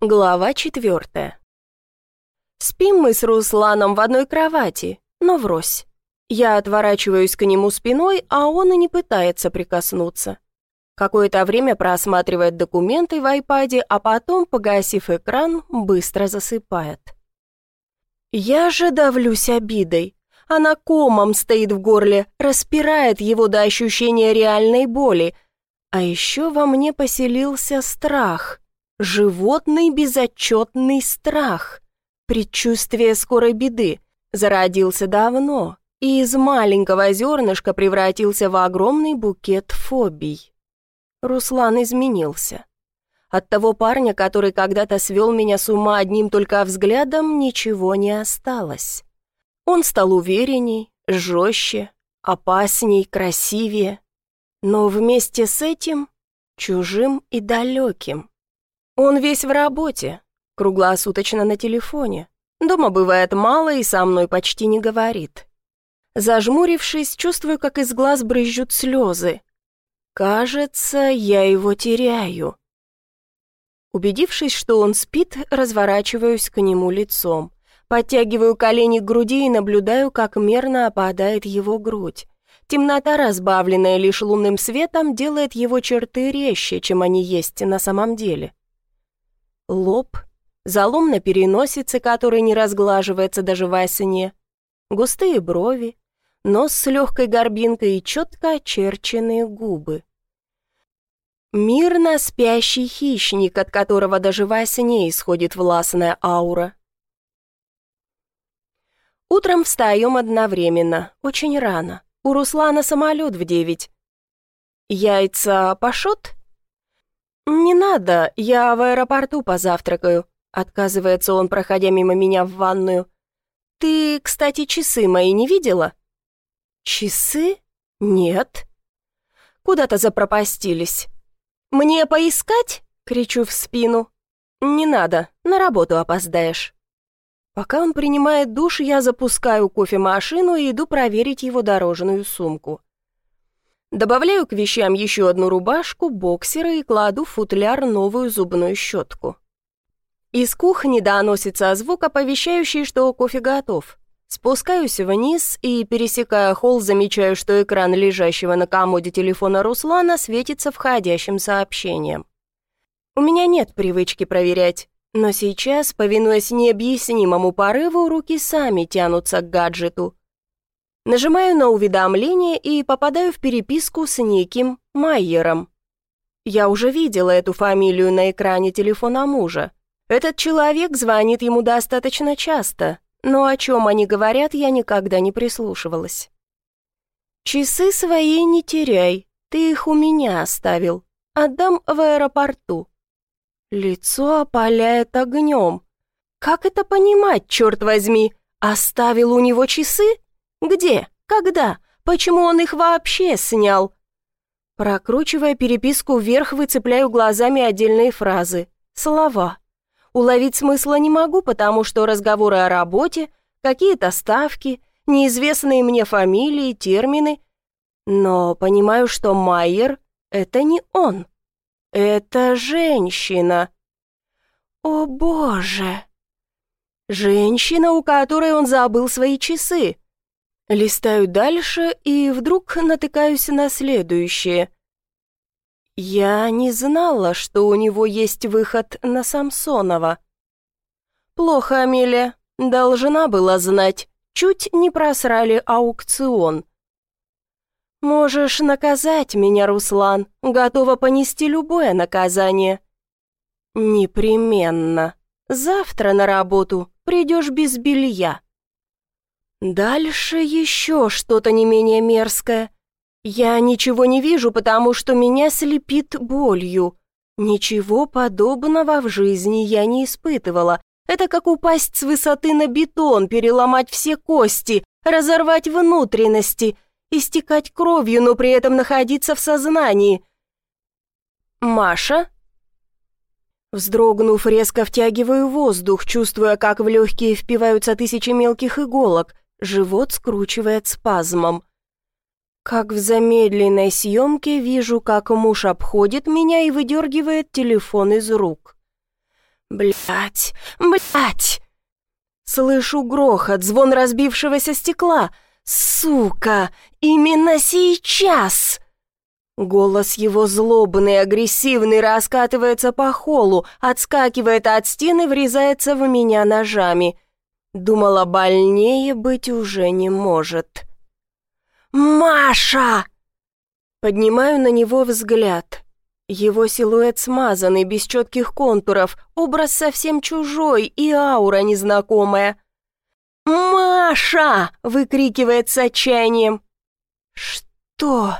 Глава четвертая. Спим мы с Русланом в одной кровати, но врозь. Я отворачиваюсь к нему спиной, а он и не пытается прикоснуться. Какое-то время просматривает документы в айпаде, а потом, погасив экран, быстро засыпает. Я же давлюсь обидой. Она комом стоит в горле, распирает его до ощущения реальной боли. А еще во мне поселился страх — Животный безотчетный страх, предчувствие скорой беды, зародился давно и из маленького зернышка превратился в огромный букет фобий. Руслан изменился. От того парня, который когда-то свел меня с ума одним только взглядом, ничего не осталось. Он стал уверенней, жестче, опасней, красивее, но вместе с этим чужим и далеким. Он весь в работе, круглосуточно на телефоне. Дома бывает мало и со мной почти не говорит. Зажмурившись, чувствую, как из глаз брызжут слезы. Кажется, я его теряю. Убедившись, что он спит, разворачиваюсь к нему лицом. Подтягиваю колени к груди и наблюдаю, как мерно опадает его грудь. Темнота, разбавленная лишь лунным светом, делает его черты резче, чем они есть на самом деле лоб, залом на переносице, который не разглаживается даже во сне, густые брови, нос с легкой горбинкой и четко очерченные губы. Мирно спящий хищник, от которого даже во сне исходит властная аура. Утром встаем одновременно, очень рано. У Руслана самолет в девять. Яйца пашот? «Не надо, я в аэропорту позавтракаю», — отказывается он, проходя мимо меня в ванную. «Ты, кстати, часы мои не видела?» «Часы? Нет». «Куда-то запропастились». «Мне поискать?» — кричу в спину. «Не надо, на работу опоздаешь». Пока он принимает душ, я запускаю кофемашину и иду проверить его дорожную сумку. Добавляю к вещам еще одну рубашку, боксеры и кладу в футляр новую зубную щетку. Из кухни доносится звук, оповещающий, что кофе готов. Спускаюсь вниз и, пересекая холл, замечаю, что экран лежащего на комоде телефона Руслана светится входящим сообщением. У меня нет привычки проверять, но сейчас, повинуясь необъяснимому порыву, руки сами тянутся к гаджету. Нажимаю на уведомление и попадаю в переписку с неким Майером. Я уже видела эту фамилию на экране телефона мужа. Этот человек звонит ему достаточно часто, но о чем они говорят, я никогда не прислушивалась. «Часы свои не теряй, ты их у меня оставил. Отдам в аэропорту». Лицо опаляет огнем. «Как это понимать, черт возьми? Оставил у него часы?» Где? Когда? Почему он их вообще снял? Прокручивая переписку вверх, выцепляю глазами отдельные фразы. Слова. Уловить смысла не могу, потому что разговоры о работе, какие-то ставки, неизвестные мне фамилии, термины. Но понимаю, что Майер — это не он. Это женщина. О боже! Женщина, у которой он забыл свои часы. Листаю дальше и вдруг натыкаюсь на следующее. Я не знала, что у него есть выход на Самсонова. Плохо, Амелия. Должна была знать. Чуть не просрали аукцион. Можешь наказать меня, Руслан. Готова понести любое наказание. Непременно. Завтра на работу придешь без белья. Дальше еще что-то не менее мерзкое. Я ничего не вижу, потому что меня слепит болью. Ничего подобного в жизни я не испытывала. Это как упасть с высоты на бетон, переломать все кости, разорвать внутренности, истекать кровью, но при этом находиться в сознании. «Маша?» Вздрогнув, резко втягиваю воздух, чувствуя, как в легкие впиваются тысячи мелких иголок. Живот скручивает спазмом. Как в замедленной съемке вижу, как муж обходит меня и выдергивает телефон из рук. Блять, блять! Слышу грохот, звон разбившегося стекла. Сука, именно сейчас! Голос его злобный, агрессивный, раскатывается по холу, отскакивает от стены, врезается в меня ножами. Думала, больнее быть уже не может. «Маша!» Поднимаю на него взгляд. Его силуэт смазанный, без четких контуров, образ совсем чужой и аура незнакомая. «Маша!» — выкрикивает с отчаянием. «Что?»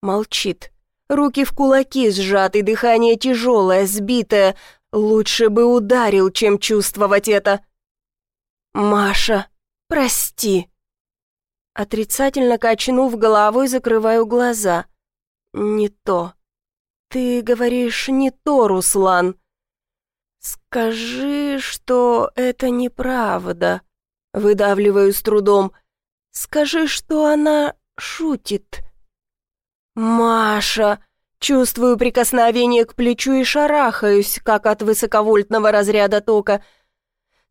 Молчит. Руки в кулаки сжаты, дыхание тяжелое, сбитое. Лучше бы ударил, чем чувствовать это. «Маша, прости». Отрицательно качнув головой, закрываю глаза. «Не то. Ты говоришь не то, Руслан. Скажи, что это неправда. Выдавливаю с трудом. Скажи, что она шутит. Маша, чувствую прикосновение к плечу и шарахаюсь, как от высоковольтного разряда тока.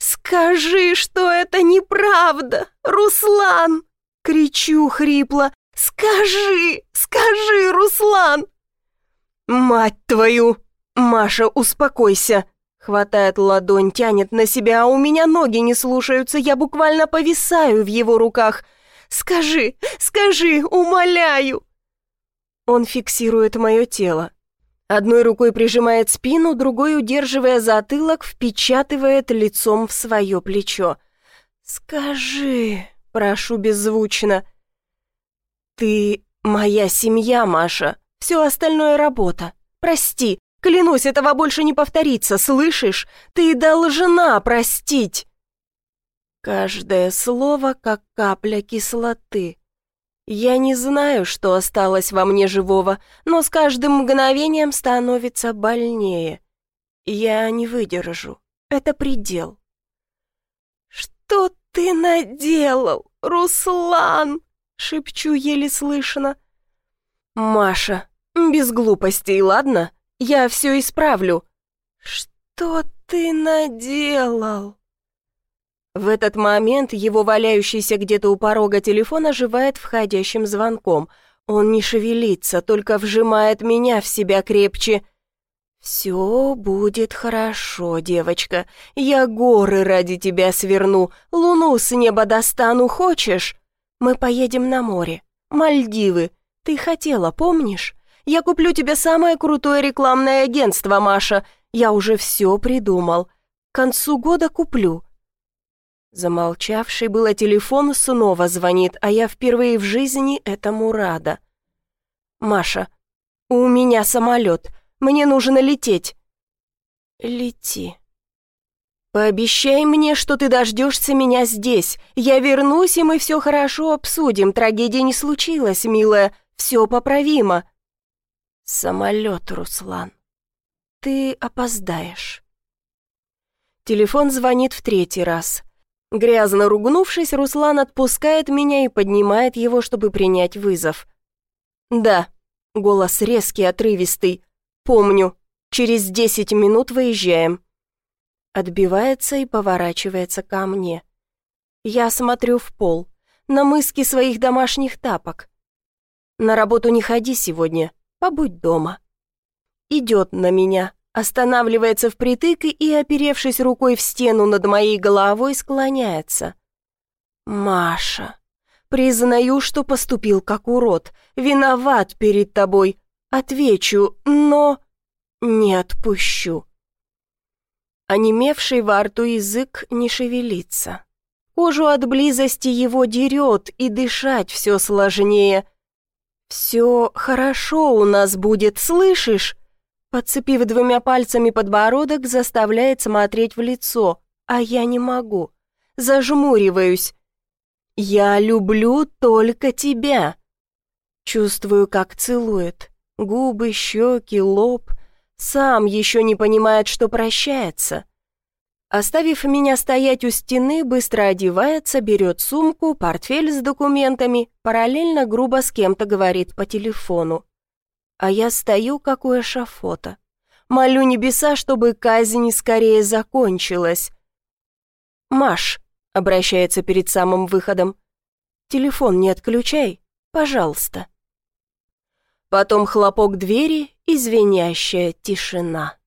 Скажи, что это неправда, Руслан! Кричу хрипло. Скажи, скажи, Руслан! «Мать твою! Маша, успокойся!» Хватает ладонь, тянет на себя, а у меня ноги не слушаются, я буквально повисаю в его руках. «Скажи, скажи, умоляю!» Он фиксирует мое тело. Одной рукой прижимает спину, другой, удерживая затылок, впечатывает лицом в свое плечо. «Скажи», — прошу беззвучно. «Ты моя семья, Маша. Все остальное работа. Прости, клянусь, этого больше не повторится, слышишь? Ты должна простить!» Каждое слово, как капля кислоты. Я не знаю, что осталось во мне живого, но с каждым мгновением становится больнее. Я не выдержу. Это предел. «Что ты наделал, Руслан?» — шепчу еле слышно. «Маша, без глупостей, ладно? Я все исправлю». «Что ты наделал?» В этот момент его валяющийся где-то у порога телефон оживает входящим звонком. Он не шевелится, только вжимает меня в себя крепче. «Все будет хорошо, девочка. Я горы ради тебя сверну, луну с неба достану, хочешь? Мы поедем на море. Мальдивы. Ты хотела, помнишь? Я куплю тебе самое крутое рекламное агентство, Маша. Я уже все придумал. К концу года куплю». Замолчавший было телефон снова звонит, а я впервые в жизни этому рада. «Маша, у меня самолет. Мне нужно лететь». «Лети». «Пообещай мне, что ты дождешься меня здесь. Я вернусь, и мы все хорошо обсудим. Трагедия не случилась, милая. Все поправимо». «Самолет, Руслан. Ты опоздаешь». Телефон звонит в третий раз. Грязно ругнувшись, Руслан отпускает меня и поднимает его, чтобы принять вызов. «Да», — голос резкий, отрывистый. «Помню. Через десять минут выезжаем». Отбивается и поворачивается ко мне. Я смотрю в пол, на мыски своих домашних тапок. На работу не ходи сегодня, побудь дома. Идет на меня, останавливается впритык и, оперевшись рукой в стену над моей головой, склоняется. «Маша, признаю, что поступил как урод, виноват перед тобой, отвечу, но не отпущу». Онемевший во рту язык не шевелится. Кожу от близости его дерет, и дышать все сложнее. «Все хорошо у нас будет, слышишь?» Подцепив двумя пальцами подбородок, заставляет смотреть в лицо, а я не могу. Зажмуриваюсь. «Я люблю только тебя». Чувствую, как целует. Губы, щеки, лоб. Сам еще не понимает, что прощается. Оставив меня стоять у стены, быстро одевается, берет сумку, портфель с документами, параллельно грубо с кем-то говорит по телефону. А я стою, как у эшафота. Молю небеса, чтобы казнь скорее закончилась. «Маш», — обращается перед самым выходом, — «телефон не отключай, пожалуйста». Потом хлопок двери и звенящая тишина.